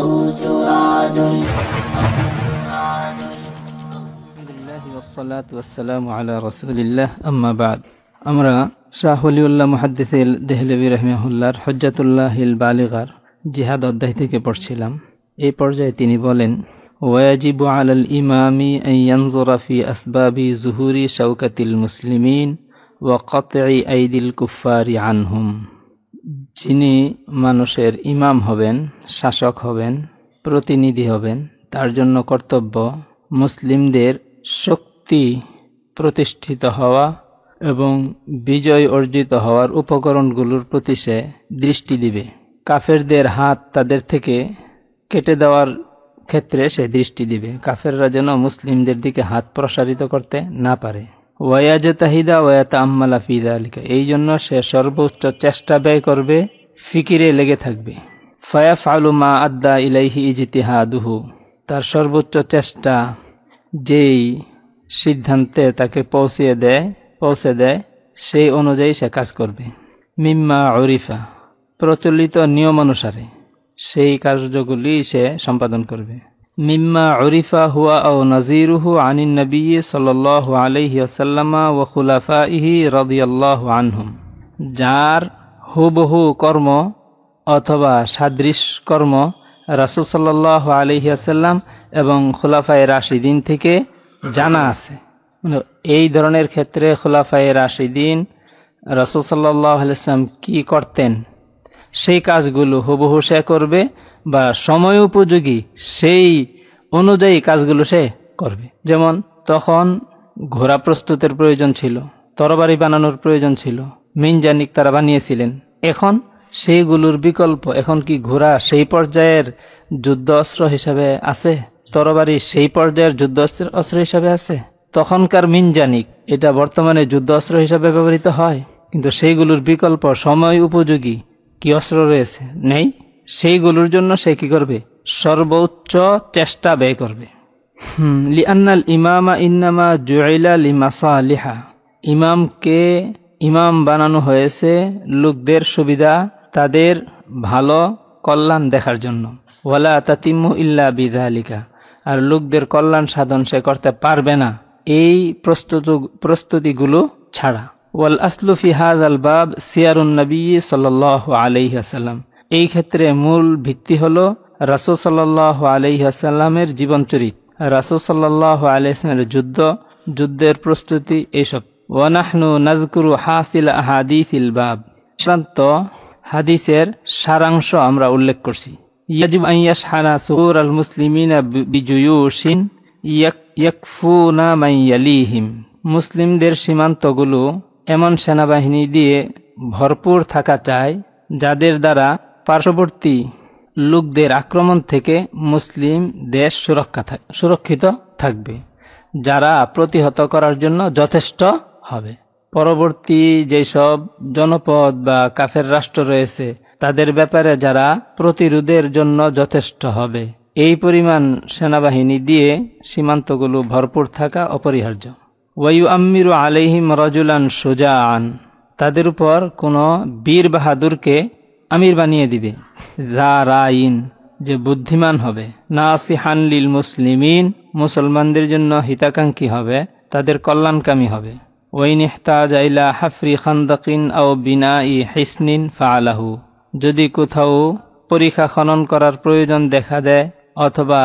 أو تراد আমরা শাহ অলিউল্লাহ মুহাদ্দিসিল দেহলবি রহমাহুল্লাহর হজ্জাতুল্লাহিল বালিগার জিহাদ অধ্যায় থেকে পড়ছিলাম এই পর্যায়ে তিনি বলেন ওয়াজিবু আলাল ইমামি আন ইয়ানজুরা ফি আসবাবি জুহুরি শাওকাতিল মুসলিমিন ওয়া কতঈ আইদিল কুফারি আনহুম যিনি মানুষের ইমাম হবেন, শাসক হবেন, প্রতিনিধি হবেন, তার জন্য কর্তব্য মুসলিমদের শক্তি প্রতিষ্ঠিত হওয়া এবং বিজয় অর্জিত হওয়ার উপকরণগুলোর প্রতি সে দৃষ্টি দিবে। কাফেরদের হাত তাদের থেকে কেটে দেওয়ার ক্ষেত্রে সে দৃষ্টি দিবে। কাফেররা যেন মুসলিমদের দিকে হাত প্রসারিত করতে না পারে। ওয়াজে তাহিদা ওয়াতা আম্মালা ফিদা আলিকা এই জন্য সে সর্বোচ্চ চেষ্টা ব্যয় করবে, ফিকিরে লেগে থাকবে। ফায়াফ আলু মা আদ্দা ইলাইহি ইজিতিহাদুহু। তার সর্বোচ্চ চেষ্টা যেই সিদ্ধান্তে তাকে পৌঁছিয়ে দেয়, পৌঁছে দেয়, সেই অনুযায়ী সে কাজ করবে। মিম্মা অরিফা প্রচলিত নিয়ম অনুসারে সেই কার্যগুলি সে সম্পাদন করবে। মিম্মা অরিফা হুয়া ও নজিরুহু আনিন নবী সাল আলহি আসাল্লামা ও খুলাফা ইহি রদিয়াল্লাহ আনহুম। যার হুবহু কর্ম অথবা সাদৃশ কর্ম রাসুল সাল্লাহ আলহি আসাল্লাম এবং খুলাফায় রাশিদিন থেকে জানা আছে। মানে এই ধরনের ক্ষেত্রে খোলাফায় রাশিদিন রসুল সাল্লাহ আলাইসলাম কি করতেন? সেই কাজগুলো হুবহু সে করবে। বা সময় উপযোগী সেই অনুযায়ী কাজগুলো সে করবে। যেমন তখন ঘোড়া প্রস্তুতের প্রয়োজন ছিল, তরবারি বানানোর প্রয়োজন ছিল, মিনজানিক তারা বানিয়েছিলেন। এখন সেইগুলোর বিকল্প, এখন কি ঘোড়া সেই পর্যায়ের যুদ্ধ অস্ত্র হিসাবে আছে? তরবারি সেই পর্যায়ের যুদ্ধ অস্ত্র হিসাবে আছে? তখনকার মিনজানিক, এটা বর্তমানে যুদ্ধ অস্ত্র হিসাবে ব্যবহৃত হয়, কিন্তু সেইগুলোর বিকল্প, সময় উপযোগী কি অস্ত্র রয়েছে? নেই। সেইগুলোর জন্য সে কি করবে? সর্বোচ্চ চেষ্টা ব্যয় করবে। লিআনাল ইমামা ইন্নামা জুয়াইলা লিমাসা লিহা ইমামকে ইমাম বানানো হয়েছে লোকদের সুবিধা, তাদের ভালো কল্যাণ দেখার জন্য। ওয়ালা তাতিমু ইল্লা বিধালিকা আর লোকদের কল্যাণ সাধন সে করতে পারবে না এই প্রস্তুত, প্রস্তুতিগুলো ছাড়া। ওয়াল আসলুফি হাজ আল বাব সিয়ারুন নবী সাল আলাইহি আসাল্লাম এই ক্ষেত্রে মূল ভিত্তি হল রাসুল সাল্লাহ আলাইহি আসাল্লামের জীবনচরিত। রাসুল সাল্লাহ আলাইসলামের যুদ্ধ, যুদ্ধের প্রস্তুতি এইসব ওয়ানাহনু নাজকুরু হাসিল হাদিসিল বাব। শ্রান্ত হাদিসের সারাংশ আমরা উল্লেখ করছি। ইয়াজিব ইয়াকফুনা মাইয়ালিহিম মুসলিমদের সীমান্তগুলো এমন সেনাবাহিনী দিয়ে ভরপুর থাকা চায় যাদের দ্বারা পার্শ্ববর্তী লোকদের আক্রমণ থেকে মুসলিম দেশ সুরক্ষা সুরক্ষিত থাকবে, যারা প্রতিহত করার জন্য যথেষ্ট হবে। পরবর্তী যেসব জনপদ বা কাফের রাষ্ট্র রয়েছে, তাদের ব্যাপারে যারা প্রতিরোধের জন্য যথেষ্ট হবে, এই পরিমাণ সেনাবাহিনী দিয়ে সীমান্তগুলো ভরপুর থাকা অপরিহার্য। ওয়াইউ আম্মিরু আলাইহিম রজুলান সোজাআন, তাদের উপর কোনো বীর বাহাদুরকে আমির বানিয়ে দিবে। রাইন যে বুদ্ধিমান হবে। নাসিহান লিল মুসলিমিন, মুসলমানদের জন্য হিতাকাঙ্ক্ষী হবে, তাদের কল্যাণকামী হবে। ওয়াইন ইহতাজ আইলা হাফরি খান্দাকিন আও বিনা ই হিসনিন ফাআলাহু। যদি কোথাও পরীক্ষা খনন করার প্রয়োজন দেখা দেয় অথবা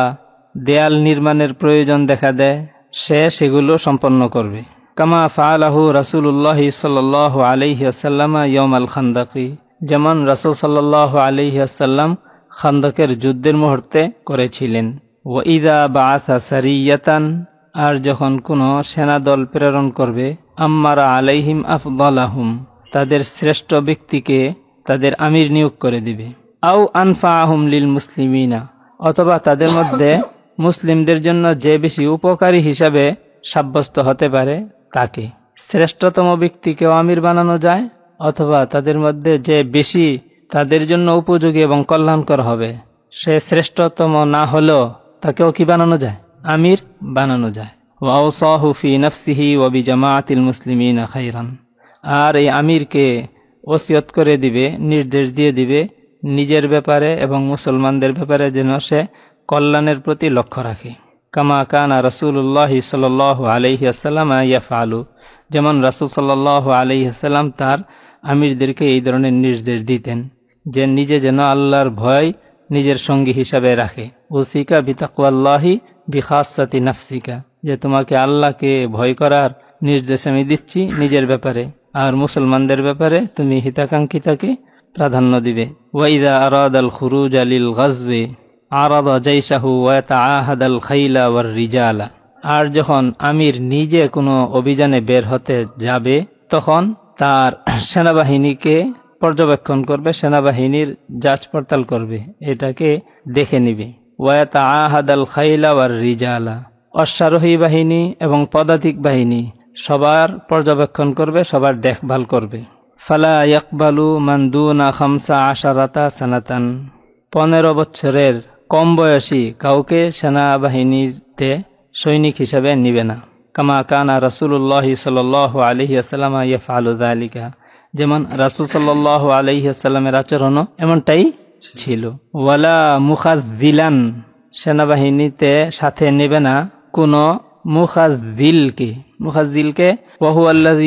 দেয়াল নির্মাণের প্রয়োজন দেখা দেয়, সে সেগুলো সম্পন্ন করবে। কামা ফাআলাহু রাসুল্লাহ সাল আলহি আসাল্লামা ইয়ম আল খান্দাকি। যেমন রাসুল সাল্লাহ আলহি আসাল্লাম খান্দকের যুদ্ধের মুহূর্তে করেছিলেন। ওইদা বা আথা সারিয়াতান, আর যখন কোনো সেনাদল প্রেরণ করবে, আম্মারা আলাইহিম আফদলাহুম, তাদের শ্রেষ্ঠ ব্যক্তিকে তাদের আমির নিয়োগ করে দিবে। আউ আনফা আহম লিল মুসলিমিনা, অথবা তাদের মধ্যে মুসলিমদের জন্য যে বেশি উপকারী হিসাবে সাব্যস্ত হতে পারে তাকে। শ্রেষ্ঠতম ব্যক্তিকেও আমির বানানো যায় অথবা তাদের মধ্যে যে বেশি তাদের জন্য উপযোগী এবং কল্যাণকর হবে, সে শ্রেষ্ঠতম না হলেও তাকেও কি বানানো যায়? আমির বানানো যায়। ওয়াউসাহুফি নফসিহি ওবি জামাআতিল মুসলিমিন খাইরান আর এই আমিরকে ওসিয়ত করে দিবে, নির্দেশ দিয়ে দিবে নিজের ব্যাপারে এবং মুসলমানদের ব্যাপারে যেন সে কল্যাণের প্রতি লক্ষ্য রাখে। কামা কানা রসুল্লাহ সাল আলহিহাসাল্লাম ইয়াফালু যেমন রাসুল সাল্লাহ আলহিহাসাল্লাম তার আমিরদেরকে এই ধরনের নির্দেশ দিতেন যে নিজে যেন আল্লাহর ভয় নিজের সঙ্গী হিসাবে রাখে। ওসিকা বিতাকুয়াল্লাহি বিখাসাতি নাফসিকা, যে তোমাকে আল্লাহকে ভয় করার নির্দেশ আমি দিচ্ছি নিজের ব্যাপারে, আর মুসলমানদের ব্যাপারে তুমি হিতাকাঙ্ক্ষিতাকে প্রাধান্য দিবে। ওয়াইদা আরাদ আল খুরুজ আলিল গজবে, আরাদা জাইসাহু ওয়াতা আহাদ আল খাইলা ওয়ার রিজালা। আর যখন আমির নিজে কোনো অভিযানে বের হতে যাবে, তখন তার সেনাবাহিনীকে পর্যবেক্ষণ করবে, সেনাবাহিনীর যাচ পড়তাল করবে। এটাকে দেখে নিবে। ওয়াতা আহাদ আল খাইলা ওয়ার রিজালা। অশ্বারোহী বাহিনী এবং পদাতিক বাহিনী সবার পর্যবেক্ষণ করবে, সবার দেখভাল করবে। ফালা ইয়াকবালু মান্দুনা খামসা আশারাতা সানাতান। পনেরো বছরের কম বয়সী কাউকে সেনাবাহিনীতে সৈনিক হিসাবে নিবে না। কামা কানা রাসুল্লাহ সাল আলহি আসালাম ইয়ফালুদা আলিকা যেমন রাসুল সাল্লাহ আলহি আসাল্লামের আচরণও এমনটাই ছিল। ওয়ালা মুখাজিলান সেনাবাহিনীতে সাথে নেবে না কোনো মুখাজিলকে মুখাজিলকে ওহু আল্লাহ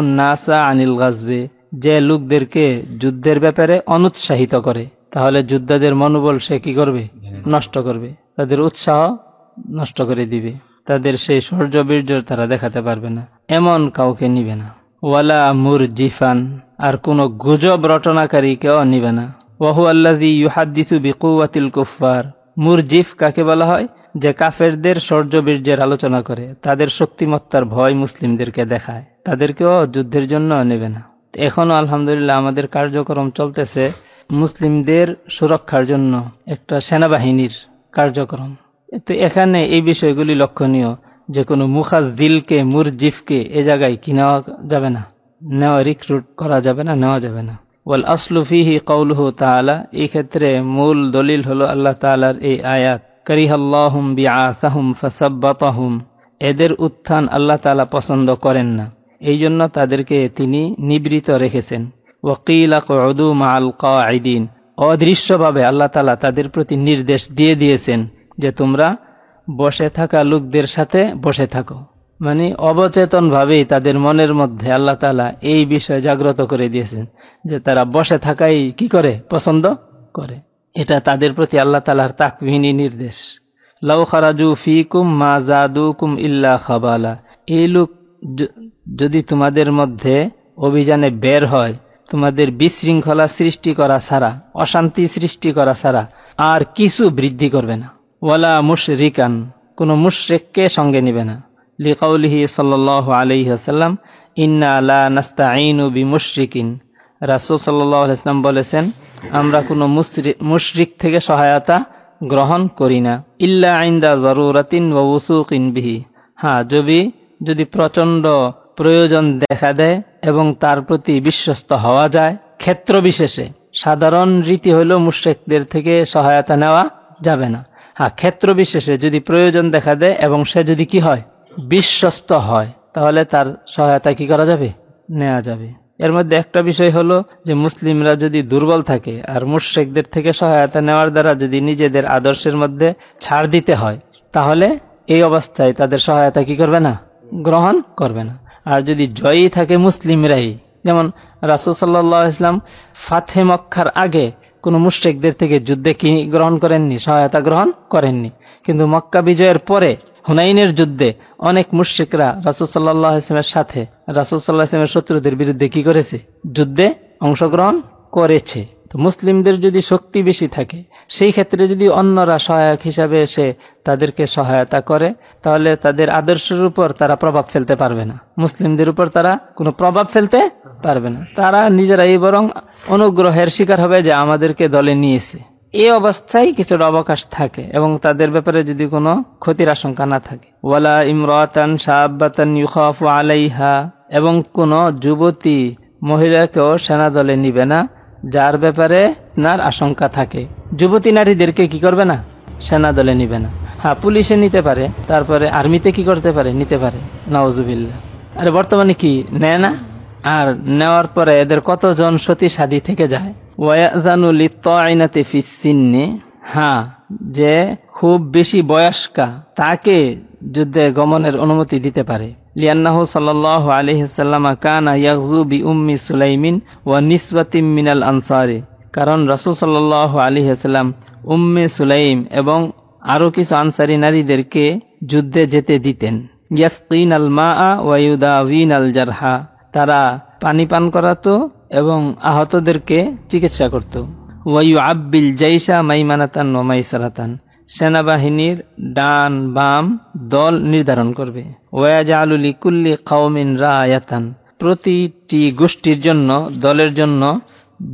নাসা আনিল গাজবে যে লোকদেরকে যুদ্ধের ব্যাপারে অনুৎসাহিত করে। তাহলে যোদ্ধাদের মনোবল সে কি করবে? নষ্ট করবে। তাদের উৎসাহ নষ্ট করে দিবে। তাদের সেই শৌর্য বীর্য তারা দেখাতে পারবে না। এমন কাউকে নিবে না। ওয়ালা মুর জিফান আর কোন গুজব রটনাকারীকেও নিবে না। ওহু আল্লাদি ইউহাদ্দিসু বিকুয়াতিল কুফার মুরজিফ কাকে বলা হয়? যে কাফেরদের শৌর্যবীর্যের আলোচনা করে, তাদের শক্তিমত্তার ভয় মুসলিমদেরকে দেখায়। তাদেরকেও যুদ্ধের জন্য নেবে না। এখনও আলহামদুলিল্লাহ আমাদের কার্যক্রম চলতেছে মুসলিমদের সুরক্ষার জন্য একটা সেনাবাহিনীর কার্যক্রম। তো এখানে এই বিষয়গুলি লক্ষণীয়। যে কোনো মুখাজ মুখাজিলকে মুরজিফকে এ জায়গায় কি নেওয়া যাবে না? নেওয়া রিক্রুট করা যাবে না, নেওয়া যাবে না। ওয়াল আসলুফিহি কৌলহু তালা এই ক্ষেত্রে মূল দলিল হলো আল্লাহ তালার এই আয়াত, করিহাল্লাহুম বিআসাহুম ফাসাব্বাতাহুম। এদের উত্থান আল্লাহ তালা পছন্দ করেন না। এই জন্য তাদেরকে তিনি নিবৃত রেখেছেন। ওয়াকিলা কদু মাল কাঈদিন, অদৃশ্যভাবে আল্লাহ তালা তাদের প্রতি নির্দেশ দিয়ে দিয়েছেন। যে তোমরা বসে থাকা লোকদের সাথে বসে থাকো। মানে অবচেতনভাবেই তাদের মনের মধ্যে আল্লাহ তালা এই বিষয় জাগ্রত করে দিয়েছেন যে তারা বসে থাকাই কি করে? পছন্দ করে। এটা তাদের প্রতি আল্লাহ তালার তাকভিনী নির্দেশ। লাউ খারাজু ফিকুম মা জাদুকুম ইল্লা খাবালা। এই লোক যদি তোমাদের মধ্যে অভিযানে বের হয়, তোমাদের বিশৃঙ্খলা সৃষ্টি করা ছাড়া, অশান্তি সৃষ্টি করা ছাড়া আর কিছু বৃদ্ধি করবে না। ওয়ালা মুশরিকান, কোনো মুশরেককে সঙ্গে নিবে না। লিকাউলিহি সাল আলহিহাসাল্লাম ইন্না আলা নাস্তা আইনু বি মুশরিকিন রাসুল সাল্লাম বলেছেন, আমরা কোনো মুশরিক থেকে সহায়তা গ্রহণ করি না। ইল্লা আইন্দা জরুরাতিন ও উসুকিন বিহি। হ্যাঁ যদি যদি প্রচণ্ড প্রয়োজন দেখা দেয় এবং তার প্রতি বিশ্বস্ত হওয়া যায়, ক্ষেত্র বিশেষে, সাধারণ রীতি হইল মুশ্রেকদের থেকে সহায়তা নেওয়া যাবে না। হ্যাঁ ক্ষেত্র বিশেষে যদি প্রয়োজন দেখা দেয় এবং সে যদি কি হয়? বিশ্বস্ত হয়, তাহলে তার সহায়তা কি করা যাবে? নেওয়া যাবে। এর মধ্যে একটা বিষয় হলো যে মুসলিমরা যদি দুর্বল থাকে আর মুশ্রেকদের থেকে সহায়তা নেওয়ার দ্বারা যদি নিজেদের আদর্শের মধ্যে ছাড় দিতে হয়, তাহলে এই অবস্থায় তাদের সহায়তা কি করবে না? গ্রহণ করবে না। আর যদি জয়ী থাকে মুসলিমরাই, যেমন রাসুল সাল্লাহ ইসলাম ফাতে মক্কার আগে কোনো মুশ্রেকদের থেকে যুদ্ধে কি গ্রহণ করেননি, সহায়তা গ্রহণ করেননি। কিন্তু মক্কা বিজয়ের পরে হুনাইনের যুদ্ধে অনেক মুশ্রিকরা রাসুল সাল্লাহ ইসলামের সাথে, রাসুল সাল্লাহ ইসলামের শত্রুদের বিরুদ্ধে কি করেছে? যুদ্ধে অংশগ্রহণ করেছে। তো মুসলিমদের যদি শক্তি বেশি থাকে, সেই ক্ষেত্রে যদি অন্যরা সহায়ক হিসাবে এসে তাদেরকে সহায়তা করে, তাহলে তাদের আদর্শের উপর তারা প্রভাব ফেলতে পারবে না। মুসলিমদের উপর তারা কোনো প্রভাব ফেলতে পারবে না। তারা নিজেরাই বরং অনুগ্রহের শিকার হবে যে আমাদেরকে দলে নিয়েছে। এই অবস্থায় কিছুটা অবকাশ থাকে এবং তাদের ব্যাপারে যদি কোনো ক্ষতির আশঙ্কা না থাকে। ওয়ালা ইমরাতান সাহাবাতান ইউখাফু আলাইহা, এবং কোন যুবতী মহিলাকেও সেনা দলে নিবে না। যার ব্যাপারে আপনার আশঙ্কা থাকে। যুবতী নারীদেরকে কি করবে না? সেনা দলে নিবে না। হ্যাঁ পুলিশে নিতে পারে, তারপরে আর্মিতে কি করতে পারে? নিতে পারে। নওয়াজুবিল্লা আরে, বর্তমানে কি নেয় না? আর নেওয়ার পরে এদের কতজন সতী সাদী থেকে যায়? হ্যাঁ যে খুব বেশি বয়স্কা, তাকে যুদ্ধে গমনের অনুমতি দিতে পারে। লিয়ান্নাহু সাল্লাহ আলহিসাল্লামা কানা ইয়াকজু বি উম্মি সুলাইমিন ওয়া নিসওয়াতিম মিনাল আনসারি। কারণ রাসূল সাল্লাহ আলহিহাল্লাম উম্মে সুলাইম এবং আরও কিছু আনসারি নারীদেরকে যুদ্ধে যেতে দিতেন। ইয়াসকিন আল মা ওয়াইউদাউন আল জারহা। তারা পানি পান করাতো এবং আহতদেরকে চিকিৎসা করত। ওয়াইউ আব্বিল জাইসা মাইমানাতান ও মাইসারাতান। সেনাবাহিনীর ডান বাম দল নির্ধারণ করবে। ওয়াজ আলুলি কুল্লি কাউমিন রায়াতান। প্রতিটি গোষ্ঠীর জন্য, দলের জন্য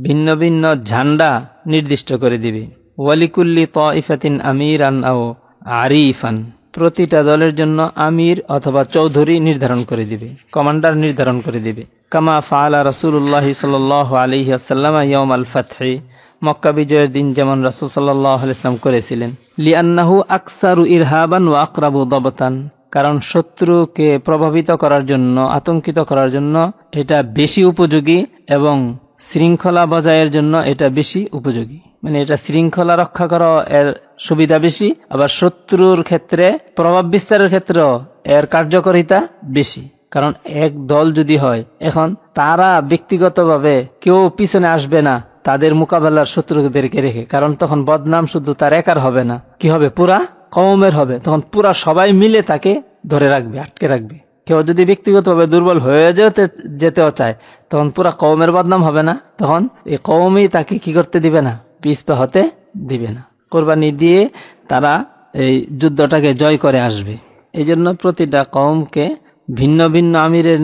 ভিন্ন ভিন্ন ঝান্ডা নির্দিষ্ট করে দিবে। ওয়ালিকুল্লি তফাতিন আমির আন ও আরিফান। প্রতিটা দলের জন্য আমির অথবা চৌধুরী নির্ধারণ করে দিবে, কমান্ডার নির্ধারণ করে দিবে। কামা ফালা রসুল্লাহ সাল আলী আসাল্লাম ইয়ম আল ফাতহি। মক্কা বিজয়ের দিন যেমন রাসুল সাল্লাহ ইসলাম করেছিলেন। লিয়ান্নাহু আকসারু ইরহাবান ও আকরাবু দবতান। কারণ শত্রুকে প্রভাবিত করার জন্য, আতঙ্কিত করার জন্য এটা বেশি উপযোগী এবং শৃঙ্খলা বজায়ের জন্য এটা বেশি উপযোগী। মানে এটা শৃঙ্খলা রক্ষা করা এর সুবিধা বেশি, আবার শত্রুর ক্ষেত্রে, প্রভাব বিস্তারের ক্ষেত্রেও এর কার্যকারিতা বেশি। কারণ এক দল যদি হয়, এখন তারা ব্যক্তিগতভাবে কেউ পিছনে আসবে না। তাদের মোকাবেলার শত্রুদেরকে রেখে, কারণ তখন বদনাম শুধু তার একার হবে না। কি হবে? পুরা কমের হবে। তখন পুরা সবাই মিলে তাকে ধরে রাখবে, আটকে রাখবে। কেউ যদি ব্যক্তিগতভাবে দুর্বল হয়ে যেতে, যেতেও চায়, তখন পুরা কৌমের বদনাম হবে না। তখন এই কৌমই তাকে কি করতে দিবে না? পিসপা হতে দিবে না। কোরবানি দিয়ে তারা এই যুদ্ধটাকে জয় করে আসবে। এই জন্য প্রতিটা কৌমকে ভিন্ন ভিন্ন আমিরের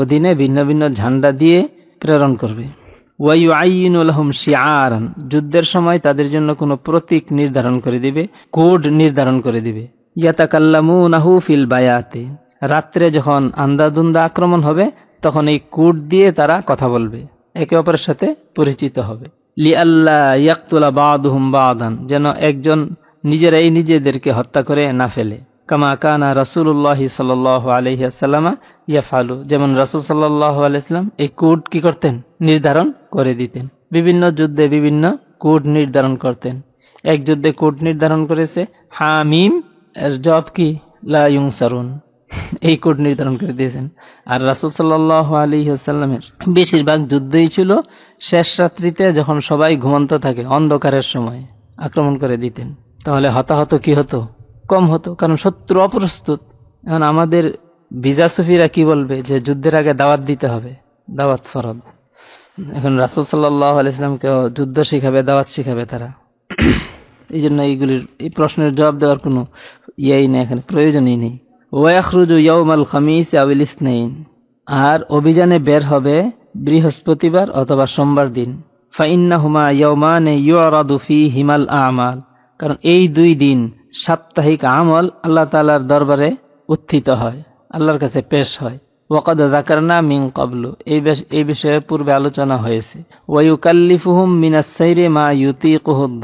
অধীনে ভিন্ন ভিন্ন ঝান্ডা দিয়ে প্রেরণ করবে। ওয়াইউ আইনুলহম শিয়ারান যুদ্ধের সময় তাদের জন্য কোনো প্রতীক নির্ধারণ করে দিবে, কোড নির্ধারণ করে দিবে। ইয়াতাকাল্লামু নাহু ফিল বায়াতে। রাত্রে যখন আন্দাদুন্দা আক্রমণ হবে, তখন এই কুট দিয়ে তারা কথা বলবে, একে অপরের সাথে পরিচিত হবে। লি আল্লাহ ইয়াকুলা বাদুহুম বাদান, যেন একজন নিজেরাই নিজেদেরকে হত্যা করে না ফেলে। কামা কানা রাসুল্লাহ সাল আলহিয়াসাল্লামা ইয়াফালু যেমন রাসুল সাল্লাহ আলাইসলাম এই কুট কি করতেন? নির্ধারণ করে দিতেন। বিভিন্ন যুদ্ধে বিভিন্ন কুট নির্ধারণ করতেন। এক যুদ্ধে কুট নির্ধারণ করেছে হামিম, এর জব কি? লা ইউং সারুন এই কোড নির্ধারণ করে দিয়েছেন। আর রাসুল সাল্লাহ আলী আসাল্লামের বেশিরভাগ যুদ্ধই ছিল শেষ রাত্রিতে যখন সবাই ঘুমন্ত থাকে, অন্ধকারের সময় আক্রমণ করে দিতেন। তাহলে হতাহত কি হতো? কম হতো, কারণ শত্রু অপ্রস্তুত। এখন আমাদের ভিজা সুফিরা কি বলবে যে যুদ্ধের আগে দাওয়াত দিতে হবে, দাওয়াত ফরদ এখন রাসুল সাল্লাহ আলাইসলামকেও যুদ্ধ শিখাবে, দাওয়াত শিখাবে তারা। এই জন্য এইগুলির, এই প্রশ্নের জবাব দেওয়ার কোনো ইয়েই নেই, এখানে প্রয়োজনই নেই। ওয়াখরুজু ইয়ৌমাল খামিস আউল ইসনাইন। আর অভিযানে বের হবে বৃহস্পতিবার অথবা সোমবার দিন। ফাইন্না হুমা ইয়ৌমানে ইউরাদুফি হিমাল আমাল। কারণ এই দুই দিন সাপ্তাহিক আমল আল্লাহ তালার দরবারে উত্থিত হয়, আল্লাহর কাছে পেশ হয়। ওয়াকাদ দাকারনা মিং কবলু এই এই বিষয়ে পূর্বে আলোচনা হয়েছে। ওয়ুকাল্লিফুহুম মিনাসাইরে মা ইউতি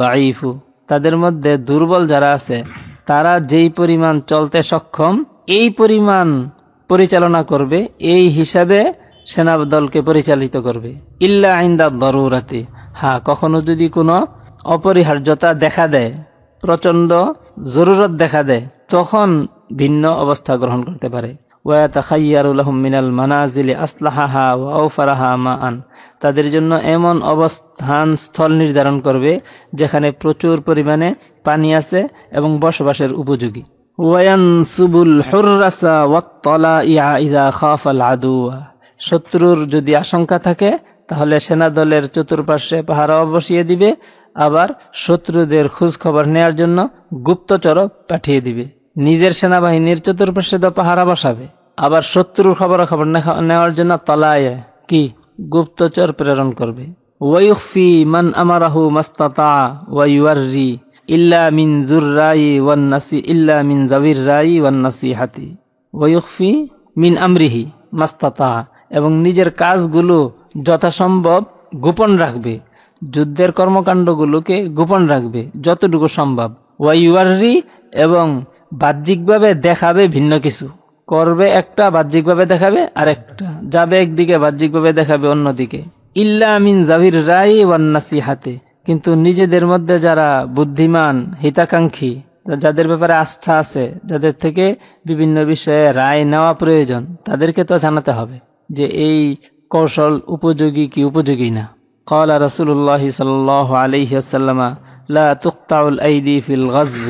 দাইফু তাদের মধ্যে দুর্বল যারা আছে, তারা যেই পরিমাণ চলতে সক্ষম, এই পরিমাণ পরিচালনা করবে, এই হিসাবে সেনা দলকে পরিচালিত করবে। ইল্লা আইন্দা দরুরাতে হ্যাঁ কখনো যদি কোনো অপরিহার্যতা দেখা দেয় প্রচণ্ড জরুরত দেখা দেয়, তখন ভিন্ন অবস্থা গ্রহণ করতে পারে। মিনাল মানাজিলে আসলাহা ওয়াউফারাহা আন তাদের জন্য এমন অবস্থান স্থল নির্ধারণ করবে, যেখানে প্রচুর পরিমাণে পানি আছে এবং বসবাসের উপযোগী। ইয়া শত্রুর যদি আশঙ্কা থাকে, তাহলে সেনা দলের চতুর্পার্শ্বে পাহারা বসিয়ে দিবে আবার শত্রুদের খোঁজ খবর নেয়ার জন্য গুপ্তচর পাঠিয়ে দিবে। নিজের সেনাবাহিনীর চতুর্পার্শ্বে তো পাহারা বসাবে। আবার শত্রুর খবর খবর নেওয়ার জন্য তলায় কি গুপ্তচর প্রেরণ করবে। ওয়ুফি মান আমারাহু মাস্তাতা ওয়াইওয়ারি ইল্লা মিন জুররাই ওয়ান্নাসি ইল্লা মিন জাবির রাই ওয়ান্নাসি হাতি ওয়ুফি মিন আমরিহি মাস্তাতা এবং নিজের কাজগুলো যথাসম্ভব গোপন রাখবে। যুদ্ধের কর্মকাণ্ডগুলোকে গোপন রাখবে, যতটুকু সম্ভব। ওয়াইওয়ারি এবং বাহ্যিকভাবে দেখাবে ভিন্ন কিছু। করবে একটা, বাহ্যিকভাবে দেখাবে আর একটা যাবে একদিকে, বাহ্যিকভাবে দেখাবে অন্যদিকে। ইল্লা আমিন জাভির রাই ওয়ান্নাসি হাতে কিন্তু নিজেদের মধ্যে যারা বুদ্ধিমান, হিতাকাঙ্ক্ষী, যাদের ব্যাপারে আস্থা আছে, যাদের থেকে বিভিন্ন বিষয়ে রায় নেওয়া প্রয়োজন, তাদেরকে তো জানাতে হবে যে এই কৌশল উপযোগী কি উপযোগী না। قال رسول الله صلى الله عليه وسلم لا تقطع الايدي في الغزو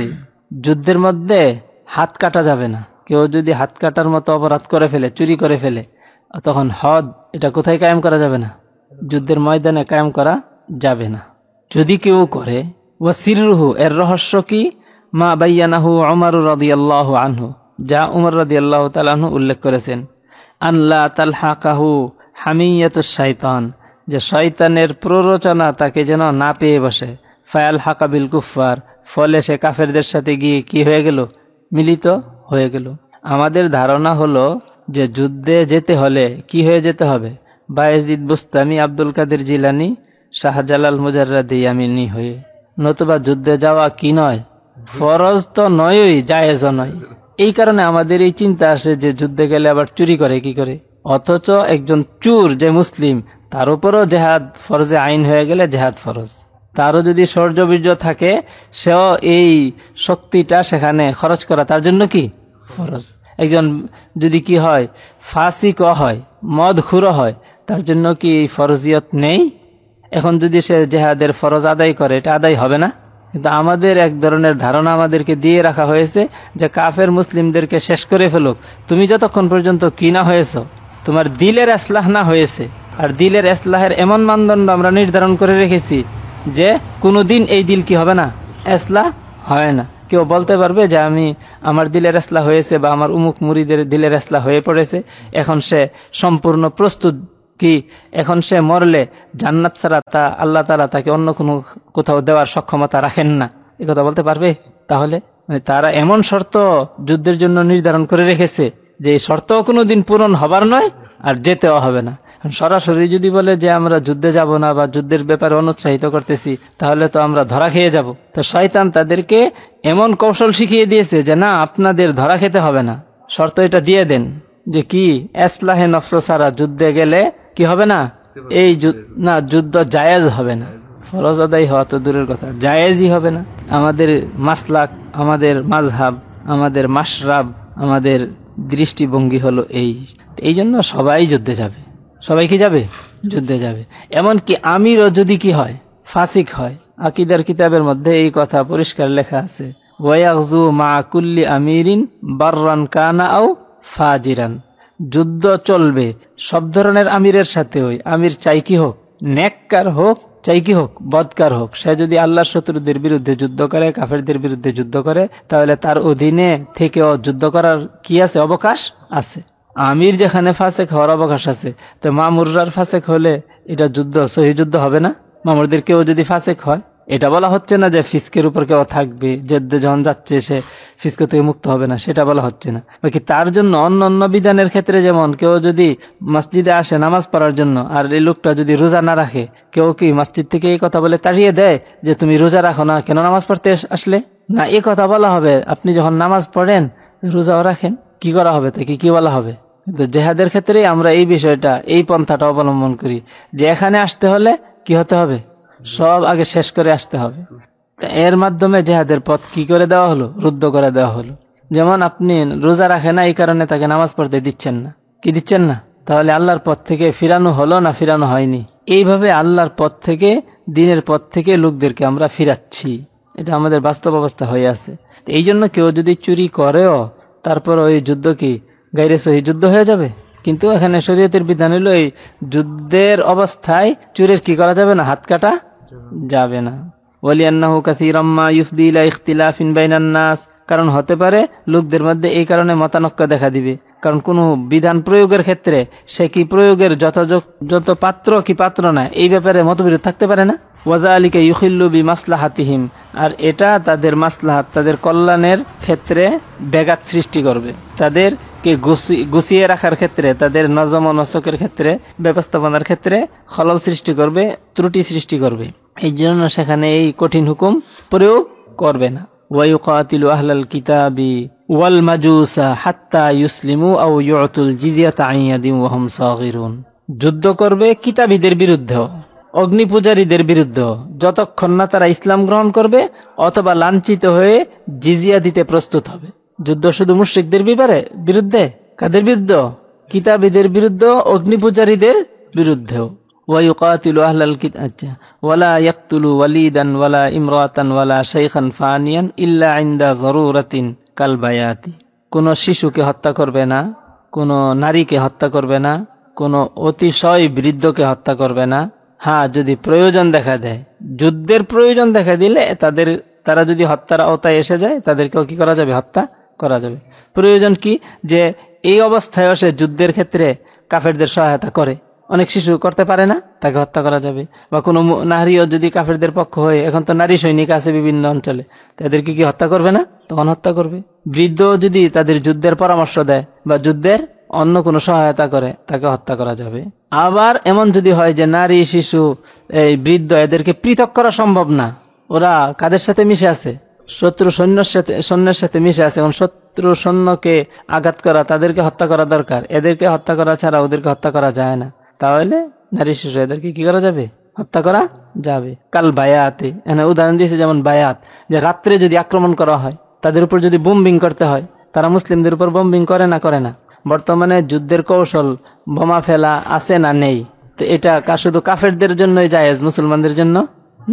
যুদ্ধের মধ্যে হাত কাটা যাবে না কেউ যদি হাত কাটার মতো অপরাধ করে ফেলে চুরি করে ফেলে তখন হদ এটা কোথায় কায়েম করা যাবে না যুদ্ধের ময়দানে কায়েম করা যাবে না যদি কেউ করে ওয়াসিরুহু এর রহস্য কি মা বাইয়ানাহু অমর রদিয়াল্লাহ আনহু যা উমর রদিয়াল্লাহ তালাহু উল্লেখ করেছেন আল্লাহ তালহাকাহু হামিয়াত শাইতান যে শয়তানের প্ররোচনা তাকে যেন না পেয়ে বসে। ফায়াল হাকাবিল কুফার ফলে সে কাফেরদের সাথে গিয়ে কি হয়ে গেল? মিলিত হয়ে গেল। আমাদের ধারণা হলো যে যুদ্ধে যেতে হলে কি হয়ে যেতে হবে? বায়েজিদ বুস্তামি, আব্দুল কাদের জিলানি, শাহজালাল মুজাররাদি ইয়ামিনী হয়ে। নতুবা যুদ্ধে যাওয়া কি নয়? ফরজ তো নয়ই, জায়েজ নয়। এই কারণে আমাদের এই চিন্তা আসে যে যুদ্ধে গেলে আবার চুরি করে কি করে? অথচ একজন চুর যে মুসলিম তার উপরও জেহাদ ফরজে আইন হয়ে গেলে জেহাদ ফরজ। তারও যদি শৌর্যবীর্য থাকে, সেও এই শক্তিটা সেখানে খরচ করা তার জন্য কি? ফরজ। একজন যদি কি হয় ফাঁসিক হয় মদ খুরো হয়, তার জন্য কি ফরজিয়ত নেই? এখন যদি সে জেহাদের ফরজ আদায় করে, এটা আদায় হবে না? কিন্তু আমাদের এক ধরনের ধারণা আমাদেরকে দিয়ে রাখা হয়েছে যে কাফের মুসলিমদেরকে শেষ করে ফেলুক। তুমি যতক্ষণ পর্যন্ত কিনা হয়েছ, তোমার দিলের আসলাহ না হয়েছে আর দিলের এসলাহের এমন মানদণ্ড আমরা নির্ধারণ করে রেখেছি যে কোনো দিন এই দিল কি হবে না। এসলাহ হয় না। কেউ বলতে পারবে যে আমি আমার দিলের এসলা হয়েছে বা আমার উমুক মুড়িদের দিলের এসলা হয়ে পড়েছে। এখন সে সম্পূর্ণ প্রস্তুত কি? এখন সে মরলে জান্নাত ছাড়া তা আল্লাহ তালা তাকে অন্য কোনো কোথাও দেওয়ার সক্ষমতা রাখেন না। এ কথা বলতে পারবে? তাহলে? মানে তারা এমন শর্ত যুদ্ধের জন্য নির্ধারণ করে রেখেছে যে এই শর্তও কোনো দিন পূরণ হবার নয় আর যেতেও হবে না। সরাসরি যদি বলে যে আমরা যুদ্ধে যাব না বা যুদ্ধের ব্যাপারে অনুৎসাহিত করতেছি, তাহলে তো আমরা ধরা খেয়ে যাব। তো শয়তান তাদেরকে এমন কৌশল শিখিয়ে দিয়েছে যে না, আপনাদের ধরা খেতে হবে না। শর্ত এটা দিয়ে দেন যে কি, এসলাহে নফস সারা যুদ্ধে গেলে কি হবে না? এই না, যুদ্ধ জায়েজ হবে না। ফরজ আদায় হওয়া তো দূরের কথা। জায়েজই হবে না। আমাদের মাসলাক, আমাদের মাঝহাব আমাদের মাসরাব আমাদের দৃষ্টিভঙ্গি হলো এই। এই জন্য সবাই যুদ্ধে যাবে। সবাই কি যাবে? যুদ্ধে যাবে। এমনকি আমিরও যদি কি হয়? ফাসিক হয়। আকিদার কিতাবের মধ্যে এই কথা পরিষ্কার লেখা আছে। ওয়াকজু মা কুল্লি আমিরিন বাররান কানা আও ফাজিরান। যুদ্ধ চলবে। সব ধরনের আমিরের সাথে ওই। আমির চাই কি হোক? নেককার হোক, চাই কি হোক? বদকার হোক। সে যদি আল্লাহর শত্রুদের বিরুদ্ধে যুদ্ধ করে, কাফেরদের বিরুদ্ধে যুদ্ধ করে, তাহলে তার অধীনে থেকেও যুদ্ধ করার কি আছে? অবকাশ আছে। আমির যেখানে ফাঁসেক হওয়ার অবকাশ আছে, তো মামুরার ফাঁসেক হলে এটা যুদ্ধ, সহি যুদ্ধ হবে না? মামুরদের কেউ যদি ফাঁসেক হয়, এটা বলা হচ্ছে না যে ফিসকের উপর কেউ থাকবে যে যখন যাচ্ছে সে ফিস্ক থেকে মুক্ত হবে না, সেটা বলা হচ্ছে না। বাকি তার জন্য অন্য অন্য বিধানের ক্ষেত্রে যেমন কেউ যদি মসজিদে আসে নামাজ পড়ার জন্য, আর এই লোকটা যদি রোজা না রাখে, কেউ কি মসজিদ থেকে এই কথা বলে তাড়িয়ে দেয় যে তুমি রোজা রাখো না, কেন নামাজ পড়তে আসলে? না, এ কথা বলা হবে, আপনি যখন নামাজ পড়েন, রোজাও রাখেন, কি করা হবে তাকে? কি বলা হবে? কিন্তু জেহাদের ক্ষেত্রে আমরা এই বিষয়টা, এই পন্থাটা অবলম্বন করি যে এখানে আসতে হলে কি হতে হবে? সব আগে শেষ করে আসতে হবে। এর মাধ্যমে জেহাদের পথ কি করে দেওয়া হলো? রুদ্ধ করে দেওয়া হলো। যেমন আপনি রোজা রাখে না, এই কারণে তাকে নামাজ পড়তে দিচ্ছেন না। কি দিচ্ছেন না? তাহলে আল্লাহর পথ থেকে ফিরানো হলো না ফিরানো হয়নি? এইভাবে আল্লাহর পথ থেকে, দিনের পথ থেকে লোকদেরকে আমরা ফিরাচ্ছি। এটা আমাদের বাস্তব অবস্থা হয়ে আছে। এই জন্য কেউ যদি চুরি করেও, তারপর ওই যুদ্ধ কি গাইরে সহি যুদ্ধ হয়ে যাবে। কিন্তু এখানে শরীয়তের বিধান হলো এই যুদ্ধের অবস্থায় চুরের কি করা যাবে না? হাত কাটা যাবে না। ওলিয়ান্নাহু কাসিরাম্মা ইউফদিলা ইখতিলাফিন বাইনান কারণ হতে পারে লোকদের মধ্যে এই কারণে মতানক্য দেখা দিবে। কারণ কোনো বিধান প্রয়োগের ক্ষেত্রে সে কি প্রয়োগের যথাযথ, যত পাত্র কি পাত্র না, এই ব্যাপারে মতবিরোধ থাকতে পারে না? ওয়াজা আলীকে ইউখিল্লু বি মাসলাহাতিহিম আর এটা তাদের মাসলাহাত, তাদের কল্যাণের ক্ষেত্রে ব্যাঘাত সৃষ্টি করবে। তাদেরকে গুছিয়ে রাখার ক্ষেত্রে, তাদের নজম নসকের ক্ষেত্রে, ব্যবস্থাপনার ক্ষেত্রে খলল সৃষ্টি করবে, ত্রুটি সৃষ্টি করবে। এই জন্য সেখানে এই কঠিন হুকুম প্রয়োগ করবে না। ওয়াইকাতিলু আহলাল কিতাবি ওয়াল মাজুসা হাত্তা ইউসলিমু আও ইউতুল জিজিয়াতা আইয়াদিম ওয়াহুম সাগিরুন। যুদ্ধ করবে কিতাবীদের বিরুদ্ধেও। অগ্নি পূজারীদের বিরুদ্ধে যতক্ষণ না তারা ইসলাম গ্রহণ করবে অথবা লাঞ্ছিত হয়ে জিজিয়া দিতে প্রস্তুত হবে যুদ্ধ শুধু মুশ্রিকদের বিবারে বিরুদ্ধে কাদের বিরুদ্ধে কিতাবীদের বিরুদ্ধে অগ্নি পূজারীদের বিরুদ্ধেও ويقاتل أهل الكتاب আচ্ছা ولا يقتل وليدا ولا امرأة ولا شيخا فانيا إلا عند ضرورة كالبيات কোন শিশুকে হত্যা করবে না কোন নারীকে হত্যা করবে না কোন অতিশয় বৃদ্ধকে হত্যা করবে না হ্যাঁ যদি প্রয়োজন দেখা দেয়। যুদ্ধের প্রয়োজন দেখা দিলে তাদের, তারা যদি হত্যার আওতায় এসে যায়, তাদেরকেও কি করা যাবে? হত্যা করা যাবে। প্রয়োজন কি? যে এই অবস্থায় সে যুদ্ধের ক্ষেত্রে কাফেরদের সহায়তা করে। অনেক শিশু করতে পারে না, তাকে হত্যা করা যাবে। বা কোনো নারীও যদি কাফেরদের পক্ষ হয়ে, এখন তো নারী সৈনিক আছে বিভিন্ন অঞ্চলে, তাদেরকে কি হত্যা করবে না? তখন হত্যা করবে। বৃদ্ধ যদি তাদের যুদ্ধের পরামর্শ দেয় বা যুদ্ধের অন্য কোনো সহায়তা করে, তাকে হত্যা করা যাবে। আবার এমন যদি হয় যে নারী, শিশু, এই বৃদ্ধ এদেরকে পৃথক করা সম্ভব না, ওরা কাদের সাথে মিশে আছে? শত্রু সৈন্যের সাথে সৈন্যের সাথে মিশে আছে এবং শত্রু সৈন্যকে আঘাত করা, তাদেরকে হত্যা করা দরকার। এদেরকে হত্যা করা ছাড়া ওদেরকে হত্যা করা যায় না। তাহলে নারী, শিশু এদেরকে কি করা যাবে? হত্যা করা যাবে। কাল বায়াতে, এখানে উদাহরণ দিয়েছে যেমন বায়াত, যে রাত্রে যদি আক্রমণ করা হয়, তাদের উপর যদি বোম্বিং করতে হয়, তারা মুসলিমদের উপর বোম্বিং করে না করে না। বর্তমানে যুদ্ধের কৌশল, বোমা ফেলা আছে না নেই? তো এটা শুধু কাফেরদের জন্যই জায়েজ, মুসলমানদের জন্য?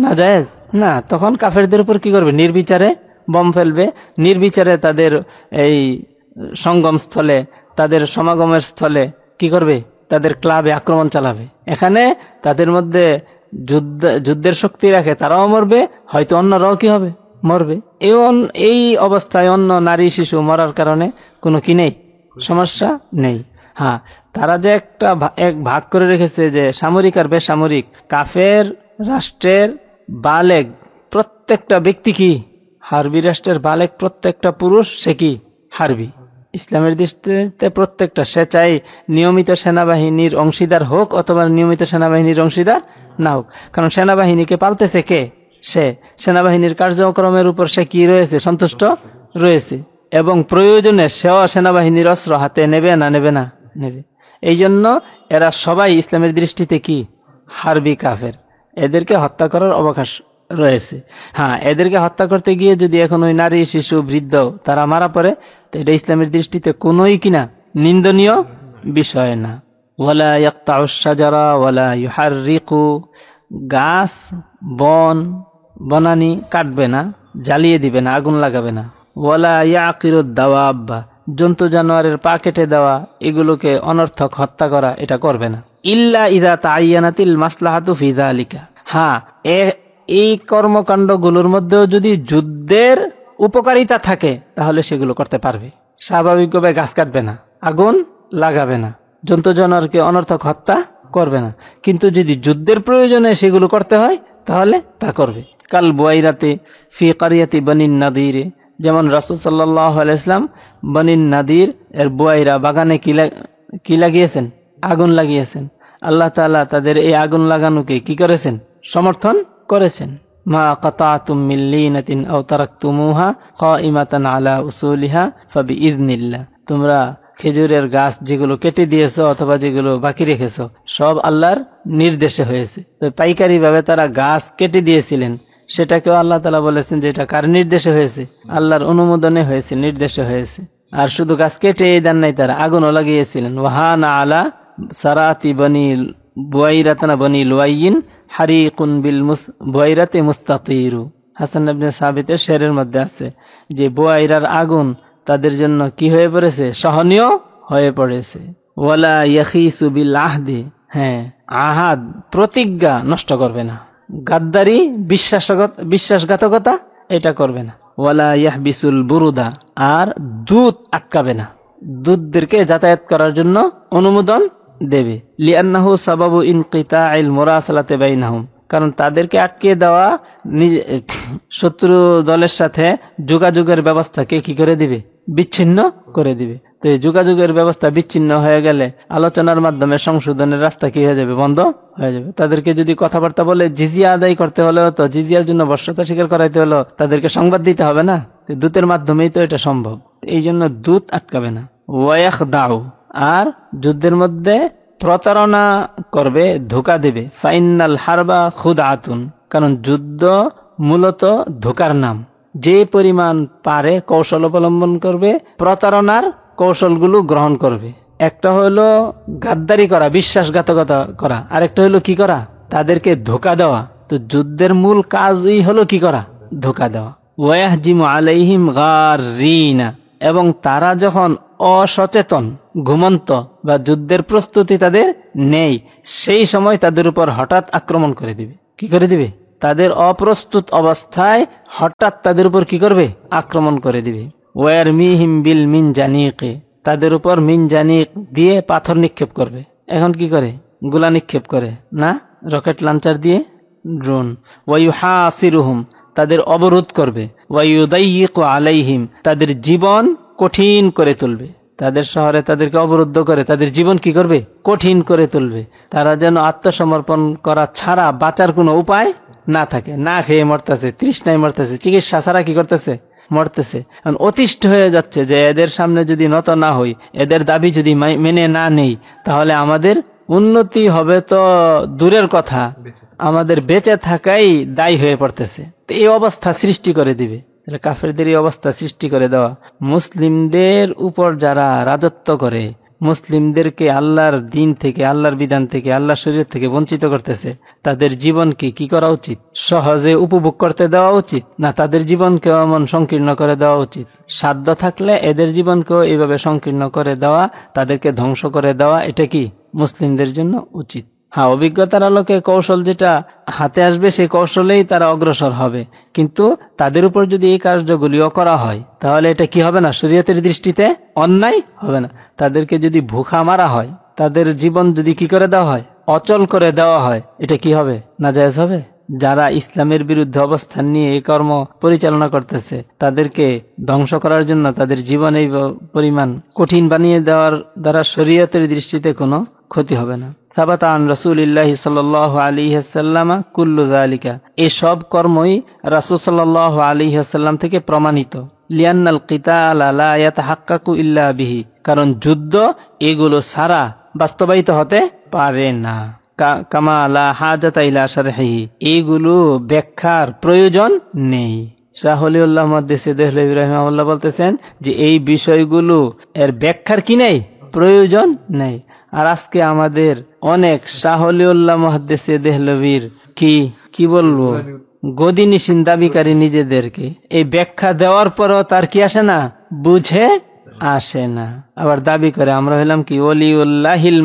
না জায়েজ? না, তখন কাফেরদের উপর কি করবে? নির্বিচারে বম ফেলবে? নির্বিচারে তাদের এই সঙ্গম স্থলে, তাদের সমাগমের স্থলে কি করবে? তাদের ক্লাবে আক্রমণ চালাবে। এখানে তাদের মধ্যে যুদ্ধ, যুদ্ধের শক্তি রাখে, তারাও মরবে, হয়তো অন্যরাও কি হবে? মরবে। এই এই অবস্থায় অন্য নারী, শিশু মরার কারণে কোনো কি নেই? সমস্যা নেই। হ্যাঁ তারা যে একটা এক ভাগ করে রেখেছে যে সামরিক আর বেসামরিক, কাফের রাষ্ট্রের বালেগ প্রত্যেকটা ব্যক্তি কি? হারবি রাষ্ট্রের বালেগ প্রত্যেকটা পুরুষ, সে কি? হারবি। ইসলামের দৃষ্টিতে প্রত্যেকটা, সে চাই নিয়মিত সেনাবাহিনীর অংশীদার হোক অথবা নিয়মিত সেনাবাহিনীর অংশীদার না হোক। কারণ সেনাবাহিনীকে পালতেছে কে? সে। সেনাবাহিনীর কার্যক্রমের উপর সে কি রয়েছে? সন্তুষ্ট রয়েছে। এবং প্রয়োজনে সেও সেনাবাহিনীর অস্ত্র হাতে নেবে না নেবে না, নেবে। এই জন্য এরা সবাই ইসলামের দৃষ্টিতে কি? হারবি কাফের। এদেরকে হত্যা করার অবকাশ রয়েছে। হ্যাঁ এদেরকে হত্যা করতে গিয়ে যদি এখন ওই নারী, শিশু, বৃদ্ধ তারা মারা পড়ে, তো এটা ইসলামের দৃষ্টিতে কোনোই কিনা নিন্দনীয় বিষয় না। গাছ, বন, বনানি কাটবে না, জ্বালিয়ে দিবে না, আগুন লাগাবে না। ওয়ালা ইয়াকির দাওয়াব্বা জন্তু জানোয়ারের পা কেটে দেওয়া, এগুলোকে অনর্থক হত্যা করা এটা করবে না। ইল্লা ইদা তাইয়ানাতিল মাসলাহাতু ফিদা আলিকা হ্যাঁ এই কর্মকাণ্ডগুলোর মধ্যেও যদি যুদ্ধের উপকারিতা থাকে, তাহলে সেগুলো করতে পারবে। স্বাভাবিকভাবে গাছ কাটবে না, আগুন লাগাবে না, জন্তু জানোয়ারকে অনর্থক হত্যা করবে না। কিন্তু যদি যুদ্ধের প্রয়োজনে সেগুলো করতে হয়, তাহলে তা করবে। কাল বুয়াইরাতে ফি কারিয়াতি বনিন নাদিরে যেমন রাসুল সাল্লাহ আলাইসলাম বনিন নাদির, এর বুয়াইরা বাগানে কি লাগিয়েছেন? আগুন লাগিয়েছেন। আল্লাহ তালা তাদের এই আগুন লাগানোকে কি করেছেন? সমর্থন করেছেন। মা কাতাতুম মিল্লিনাতিন আও তারাকতুমুহা কাইমাতান আলা উসুলিহা ফাবি ইদনিল্লাহ তোমরা খেজুরের গাছ যেগুলো কেটে দিয়েছ অথবা যেগুলো বাকি রেখেছ, সব আল্লাহর নির্দেশে হয়েছে। তো পাইকারি ভাবে তারা গাছ কেটে দিয়েছিলেন। সেটাকেও আল্লাহ তালা বলেছেন যে এটা কার নির্দেশে হয়েছে? আল্লাহর অনুমোদনে হয়েছে, নির্দেশে হয়েছে। আর শুধু গাছ কেটে দেন নাই তারা, আগুনও লাগিয়েছিলেন। ওয়াহানা আলা সারাতি বনি বুয়াইরাতনা বনি লুয়াইন হারিকুন বিল বুয়াইরাতে মুস্তাকিরু হাসান নবী সাবিতের শেরের মধ্যে আছে যে বুয়াইরার আগুন তাদের জন্য কি হয়ে পড়েছে? সহনীয় হয়ে পড়েছে। ওয়ালা ইয়াখিসু বিল আহদি। হ্যাঁ আহাদ প্রতিজ্ঞা নষ্ট করবে না। গাদ্দারি, বিশ্বাসগত বিশ্বাসঘাতকতা, এটা করবে না। ওয়ালা ইয়াহ বিসুল বুরুদা, আর দুধ আটকাবে না। দুধদেরকে যাতায়াত করার জন্য অনুমোদন দেবে। লিয়ান্নাহু সাবাবু ইনকিতা আইল মোরা সালাতে বাইনাহুম। কারণ তাদেরকে আটকে দেওয়া নিজে শত্রু দলের সাথে যোগাযোগের ব্যবস্থাকে কি করে দিবে? বিচ্ছিন্ন করে দিবে। তো এই যোগাযোগের ব্যবস্থা বিচ্ছিন্ন হয়ে গেলে আলোচনার মাধ্যমে সংশোধনের রাস্তা কি হয়ে যাবে? বন্ধ হয়ে যাবে। তাদেরকে যদি কথাবার্তা বলে জিজিয়া আদায় করতে হলেও তো জিজিয়ার জন্য বর্ষতা স্বীকার করাইতে হলো, তাদেরকে সংবাদ দিতে হবে না? দূতের মাধ্যমেই তো এটা সম্ভব। এই জন্য দূত আটকাবে না। ওয়াক দাও আর যুদ্ধের মধ্যে প্রতারণা করবে, ধোকা দেবে। ফাইনাল হারবা খুদ আতুন কারণ যুদ্ধ মূলত ধোকার নাম। যে পরিমাণ পারে কৌশল অবলম্বন করবে, প্রতারণার কৌশলগুলো গ্রহণ করবে। একটা হলো গাদ্দারি করা, বিশ্বাসঘাতকতা করা। আরেকটা হলো কি করা? তাদেরকে ধোকা দেওয়া। তো যুদ্ধের মূল কাজই হলো কি করা? ধোকা দেওয়া। ওয়াহজিম আলাইহিম গারিনা এবং তারা যখন অসচেতন, ঘুমন্ত বা যুদ্ধের প্রস্তুতি তাদের নেই, সেই সময় তাদের উপর হঠাৎ আক্রমণ করে দিবে। কি করে দিবে? তাদের অপ্রস্তুত অবস্থায় হঠাৎ তাদের উপর কি করবে? আক্রমণ করে দিবে। ওয়ার মিহিম বিল মিন জানিকে, তাদের উপর মিন জানিক দিয়ে পাথর নিক্ষেপ করবে। এখন কি করে? গুলা নিক্ষেপ করে। না? রকেট লঞ্চার দিয়ে? ড্রোন। ওয়াইউ হাসিরুহুম তাদের অবরোধ করবে। আলাইহিম, তাদের জীবন কঠিন করে তুলবে। তাদের শহরে তাদেরকে অবরুদ্ধ করে তাদের জীবন কি করবে? কঠিন করে তুলবে। তারা যেন আত্মসমর্পণ করা ছাড়া বাঁচার কোনো উপায় না থাকে। না খেয়ে মরতেছে, তৃষ্ণায় মরতেছে, চিকিৎসা ছাড়া কি করতেছে? মরতেছে। কারণ অতিষ্ঠ হয়ে যাচ্ছে যে এদের সামনে যদি নত না হই, এদের দাবি যদি মেনে না নেই, তাহলে আমাদের উন্নতি হবে তো দূরের কথা। আমাদের বেঁচে থাকাই দায়ী হয়ে পড়তেছে। এই অবস্থা সৃষ্টি করে দিবে। তাহলে কাফেরদের এই অবস্থা সৃষ্টি করে দেওয়া। মুসলিমদের উপর যারা রাজত্ব করে মুসলিমদেরকে আল্লাহর দিন থেকে আল্লাহর বিধান থেকে আল্লাহর শরীর থেকে বঞ্চিত করতেছে তাদের জীবনকে কি করা উচিত? সহজে উপভোগ করতে দেওয়া উচিত? না তাদের জীবনকে এমন সংকীর্ণ করে দেওয়া উচিত? সাধ্য থাকলে এদের জীবনকেও এইভাবে সংকীর্ণ করে দেওয়া তাদেরকে ধ্বংস করে দেওয়া এটা কি? মুসলিমদের জন্য উচিত। হ্যাঁ অভিজ্ঞতার আলোকে কৌশল যেটা হাতে আসবে, সেই কৌশলেই তারা অগ্রসর হবে। কিন্তু তাদের উপর যদি এই কার্যগুলিও করা হয়, তাহলে এটা কি হবে না? শরীয়তের দৃষ্টিতে অন্যায় হবে না। তাদেরকে যদি ভুখা মারা হয়, তাদের জীবন যদি কি করে দেওয়া হয়? অচল করে দেওয়া হয়, এটা কি হবে? না জায়জ হবে? যারা ইসলামের বিরুদ্ধে অবস্থান নিয়ে এই কর্ম পরিচালনা করতেছে, তাদেরকে ধ্বংস করার জন্য তাদের জীবন এই পরিমাণ কঠিন বানিয়ে দেওয়ার দ্বারা শরীয়তের দৃষ্টিতে কোনো ক্ষতি হবে না। সাবাত আন রসুলিল্লাহ সাল আলী হাসাল্লামা কুল্লু জালিকা এই সব কর্মই রাসুল সাল আলী হাসাল্লাম থেকে প্রমাণিত। লিয়ান্নাল কিতাল আলায়াত হাক্কাকু ইল্লা বিহি। কারণ যুদ্ধ এগুলো সারা বাস্তবায়িত হতে পারে না। কামা লা হাজাতা ইলা শারহি এইগুলো ব্যাখ্যার প্রয়োজন নেই। শাহলিউল্লাহ রহমাউল্লাহ বলতেছেন যে এই বিষয়গুলো এর ব্যাখ্যার কি নেই? প্রয়োজন নেই। আর আজকে আমাদের অনেক শাহলিউল্লাহ মহাদ্দেশে দেহলবীর কি কি বলব? গদিনিসিন দাবিকারী নিজেদেরকে। এই ব্যাখ্যা দেওয়ার পরও তার কি আসে না? বুঝে আসে না। আবার দাবি করে, আমরা হইলাম কি অলিউল্লাহিল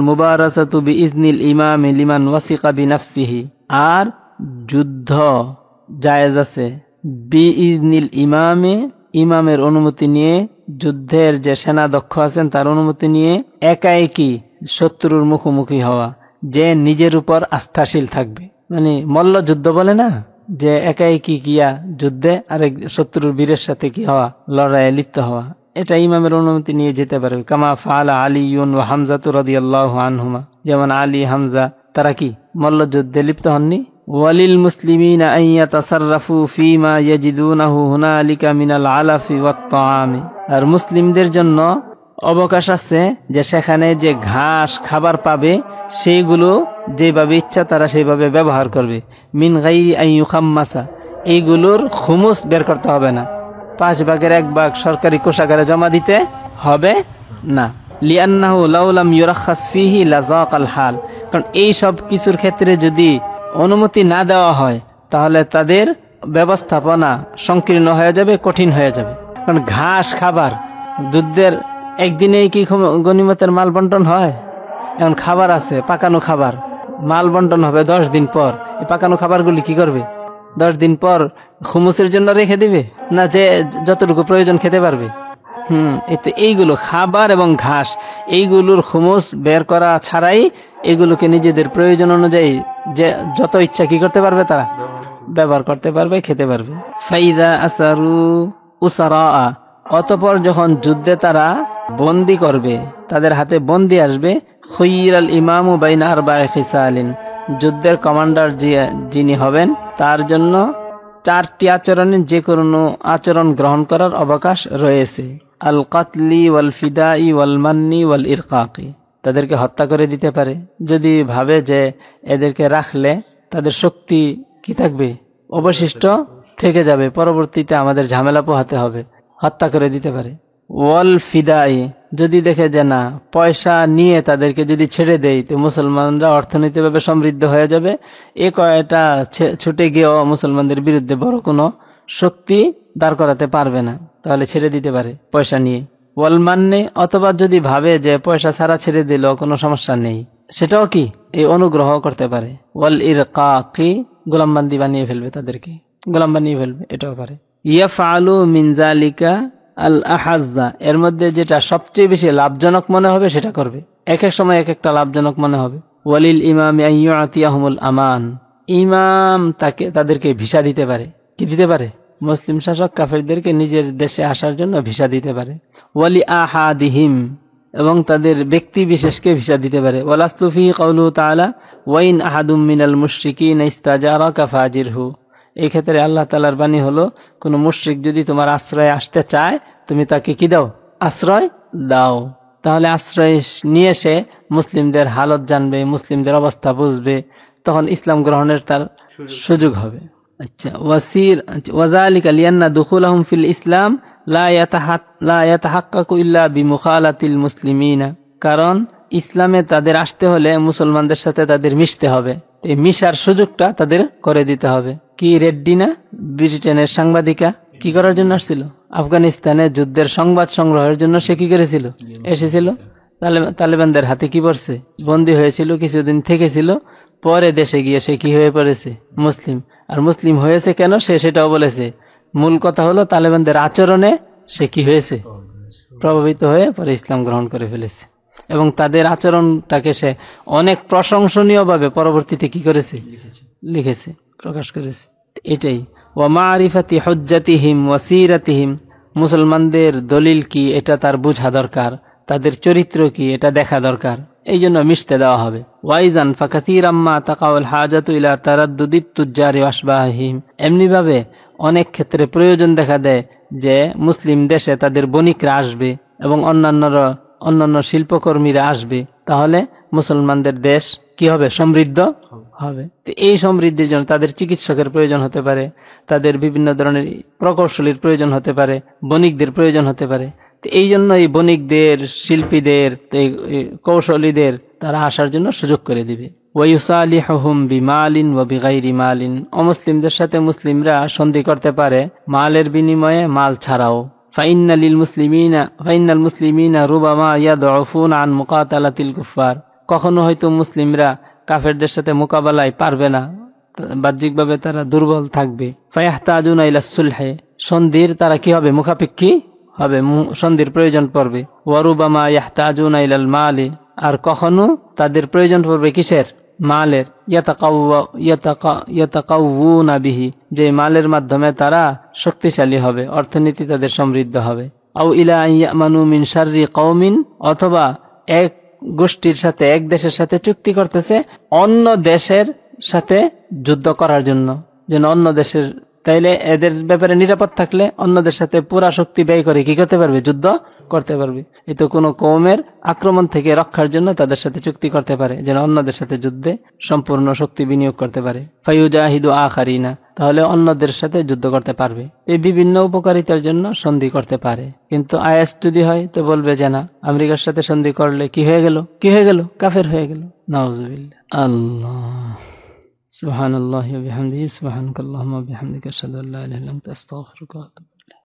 মুবারাসাতু বিইজনিল ইমাম ওয়াসিকা বিনাফসিহি। আর যুদ্ধ জায়েজ আছে। ইমামে, ইমামের অনুমতি নিয়ে যুদ্ধের যে সেনা দক্ষ আছেন, তার অনুমতি নিয়ে একা একই শত্রুর মুখোমুখি হওয়া, যে নিজের উপর আস্থাশীল থাকবে। মানে মল্ল যুদ্ধ বলে না? যে একা একই কিয়া যুদ্ধে আরেক শত্রুর বীরের সাথে কি হওয়া, লড়াইয়ে লিপ্ত হওয়া, এটা ইমামের অনুমতি নিয়ে যেতে পারবে। কামা ফালা আলী ইউন ও হামজা তুরদি আল্লাহ আনহুমা। যেমন আলী, হামজা, তারা কি মল্ল যুদ্ধে লিপ্ত হননি? ওয়ালিল মুসলিমিন আইয়া তাসাররাফু ফিমা ইয়াজিদুনাহু হুনালিকা মিনাল আলাফি আর মুসলিমদের জন্য অবকাশ আছে যে সেখানে যে ঘাস খাবার পাবে, সেইগুলো যেভাবে ইচ্ছা তারা সেইভাবে ব্যবহার করবে। মিন গাই আইয়ুখাম্মাসা এইগুলোর খুমুস বের করতে হবে না। পাঁচ ভাগের এক ভাগ সরকারি কোষাগারে জমা দিতে হবে না। লিয়ান্নাহু লাউলাম ইউরাখাস ফিহি লাজাক আল হাল। কারণ এই সব কিছুর ক্ষেত্রে যদি অনুমতি না দেওয়া হয়, তাহলে তাদের ব্যবস্থাপনা সংকীর্ণ হয়ে যাবে, কঠিন হয়ে যাবে। কারণ ঘাস, খাবার যুদ্ধের একদিনেই কি গণিমতের মাল বন্টন হয়? এখন খাবার আছে, পাকানো খাবার মাল বন্টন হবে দশ দিন পর। এই পাকানো খাবারগুলি কি করবে? দশ দিন পর খুমুসের জন্য রেখে দিবে? না যে যতটুকু প্রয়োজন খেতে পারবে? হুম, এতে এইগুলো খাবার এবং ঘাস, এইগুলোর খুমুস বের করা ছাড়াই এগুলোকে নিজেদের প্রয়োজন অনুযায়ী যে, যত ইচ্ছা কি করতে পারবে তারা ব্যবহার করতে পারবে, খেতে পারবে। ফাইদা আসারু উসারা, অতপর যখন যুদ্ধে তারা বন্দি করবে, তাদের হাতে বন্দি আসবে খৈর আল ইমামু বাইনা আর আলিন যুদ্ধের কমান্ডার যিনি হবেন, তার জন্য চারটি আচরণের যে কোনো আচরণ গ্রহণ করার অবকাশ রয়েছে। আল কাতলি ওয়াল ফিদাই ওয়াল মান্নি ওয়াল ইরকাকি তাদেরকে হত্যা করে দিতে পারে। যদি ভাবে যে এদেরকে রাখলে তাদের শক্তি কি থাকবে? অবশিষ্ট থেকে যাবে। পরবর্তীতে আমাদের ঝামেলা পোহাতে হবে। হত্যা করে দিতে পারে। ওয়াল ফিদাই যদি দেখে যে না, পয়সা নিয়ে তাদেরকে যদি ছেড়ে দেয়, তো মুসলমানরা অর্থনৈতিকভাবে সমৃদ্ধ হয়ে যাবে। এ কয়টা ছুটে গিয়েও মুসলমানদের বিরুদ্ধে বড় কোনো শক্তি দাঁড় করাতে পারবে না। তাহলে ছেড়ে দিতে পারে পয়সা নিয়ে। ওয়াল মান্নে, অথবা যদি ভাবে যে পয়সা ছাড়া ছেড়ে দিল, কোনো সমস্যা নেই। সেটাও কি? এই অনুগ্রহ করতে পারে। ওয়াল ইর কি গোলামবান্দি বানিয়ে ফেলবে তাদেরকে। গোলাম বানিয়ে ফেলবে, এটাও পারে। ইয়াফ আলু মিনজালিকা আল আহাজা এর মধ্যে যেটা সবচেয়ে বেশি লাভজনক মনে হবে, সেটা করবে। এক এক সময় এক একটা লাভজনক মনে হবে। ওয়ালিল ইমাম আতিয়াহমুল আমান, ইমাম তাকে, তাদেরকে ভিসা দিতে পারে। কি দিতে পারে? মুসলিম শাসক কাফেরদেরকে নিজের দেশে আসার জন্য ভিসা দিতে পারে। ওয়ালি আহাদিহিম, এবং তাদের ব্যক্তি বিশেষকে ভিসা দিতে পারে। ওয়ালাস্তুফি কৌলু তালা ওয়াইন আহাদুম মিনাল মুশরিকিন ইস্তাজারা কাফাজির হু এই ক্ষেত্রে আল্লাহ তালার বাণী হলো, কোনো মুশ্রিক যদি তোমার আশ্রয় আসতে চায়, তুমি তাকে কি দাও? আশ্রয় দাও। তাহলে আশ্রয় নিয়ে সে মুসলিমদের হালত জানবে, মুসলিমদের অবস্থা বুঝবে, তখন ইসলাম গ্রহণের তার সুযোগ হবে। আচ্ছা ওয়াসির ওয়াজালিকা লিয়ান্না দুখুল ফিল ইসলাম মুসলিমিনা। কারণ ইসলামে তাদের আসতে হলে মুসলমানদের সাথে তাদের মিশতে হবে। এই মিশার সুযোগটা তাদের করে দিতে হবে। কি রেড্ডি না ব্রিটেনের সাংবাদিকা। কি করার জন্য আসছিল? আফগানিস্তানে যুদ্ধের সংবাদ সংগ্রহের জন্য সে কি করেছিল? এসেছিল। তালেবানদের হাতে কি পড়ছে? বন্দী হয়েছিল কিছুদিন থেকেছিল। পরে দেশে গিয়ে সে কি হয়ে পড়েছে? মুসলিম। আর মুসলিম হয়েছে কেন? সে সেটাও বলেছে। মূল কথা হলো, তালেবানদের আচরণে সে কি হয়েছে? প্রভাবিত হয়ে পরে ইসলাম গ্রহণ করে ফেলেছে। এবং তাদের আচরণটাকে সে অনেক প্রশংসনীয়ভাবে পরবর্তীতে কি করেছে? লিখেছে, প্রকাশ করেছে। এটাই। ওয়ামা আরিফাতি হজ্জাতিহিম ওয়াসিরাতিহিম মুসলমানদের দলিল কি? এটা তার বোঝা দরকার। তাদের চরিত্র কি? এটা দেখা দরকার। এই জন্য মিশতে দেওয়া হবে। ওয়াইজান ফাকাতির আম্মা তাকাউল হাজাত ইলা তারাদ্দুদিত তুজ্জারি আসবাহিম এমনি ভাবে অনেক ক্ষেত্রে প্রয়োজন দেখা দেয় যে মুসলিম দেশে তাদের বণিকরা আসবে এবং অন্যান্যরা, অন্যান্য শিল্পকর্মীরা আসবে। তাহলে মুসলমানদের দেশ কি হবে? সমৃদ্ধ হবে। এই সমৃদ্ধির জন্য তাদের চিকিৎসকের প্রয়োজন হতে পারে, তাদের বিভিন্ন ধরনের প্রকৌশলীর প্রয়োজন হতে পারে, বণিকদের প্রয়োজন হতে পারে। এই জন্য এই বণিকদের শিল্পীদের কৌশলীদের তারা আসার জন্য সুযোগ করে দিবে। বিমালিন ও বিগাইরি মালিন। অমুসলিমদের সাথে মুসলিমরা সন্ধি করতে পারে, মালের বিনিময়ে মাল ছাড়াও। ফাইনালিল মুসলিমিনা ফাইনাল মুসলিমিনা রুবামা ইয়াদফুন আন মুকাতালাতিল কুফার কখনো হয়তো মুসলিমরা কাফেরদের সাথে মোকাবেলায় পারবে না, বাহ্যিকভাবে তারা দুর্বল থাকবে। ফায়াহতাজুন ইলা সুলহে। সন্ধির তারা কি হবে, মুখাপেক্ষী? হবে সন্ধির প্রয়োজন পড়বে। ওয়ারুবামা ইয়াহতাজুন ইলাল মালি। আর কখনো তাদের প্রয়োজন পড়বে কিসের? মালের। বিহি। যে মালের মাধ্যমে তারা শক্তিশালী হবে, অর্থনীতি তাদের সমৃদ্ধ হবে। আউ ইলা মানু মিন শারি কৌমিন অথবা এক গোষ্ঠীর সাথে, এক দেশের সাথে চুক্তি করতেছে অন্য দেশের সাথে যুদ্ধ করার জন্য। যেন অন্য দেশের তাইলে এদের ব্যাপারে নিরাপদ থাকলে অন্যদের সাথে পুরা শক্তি ব্যয় করে কি করতে পারবে? যুদ্ধ করতে পারবে। এই তো কোনো কৌমের আক্রমণ থেকে রক্ষার জন্য তাদের সাথে চুক্তি করতে পারে, যেন অন্যদের সাথে যুদ্ধে সম্পূর্ণ শক্তি বিনিয়োগ করতে পারে। ফাইউজাহিদু আখারিনা, তাহলে অন্যদের সাথে যুদ্ধ করতে পারবে। এই বিভিন্ন উপকারিতার জন্য সন্ধি করতে পারে। কিন্তু আয়াস যদি হয়, তো বলবে যে না, আমেরিকার সাথে সন্ধি করলে কি হয়ে গেল? কি হয়ে গেল? কাফের হয়ে গেল। নওয়াজ আল্লাহ। سبحان الله وبحمده سبحانك اللهم وبحمدك أشهد أن لا إله إلا أنت أستغفرك وأتوب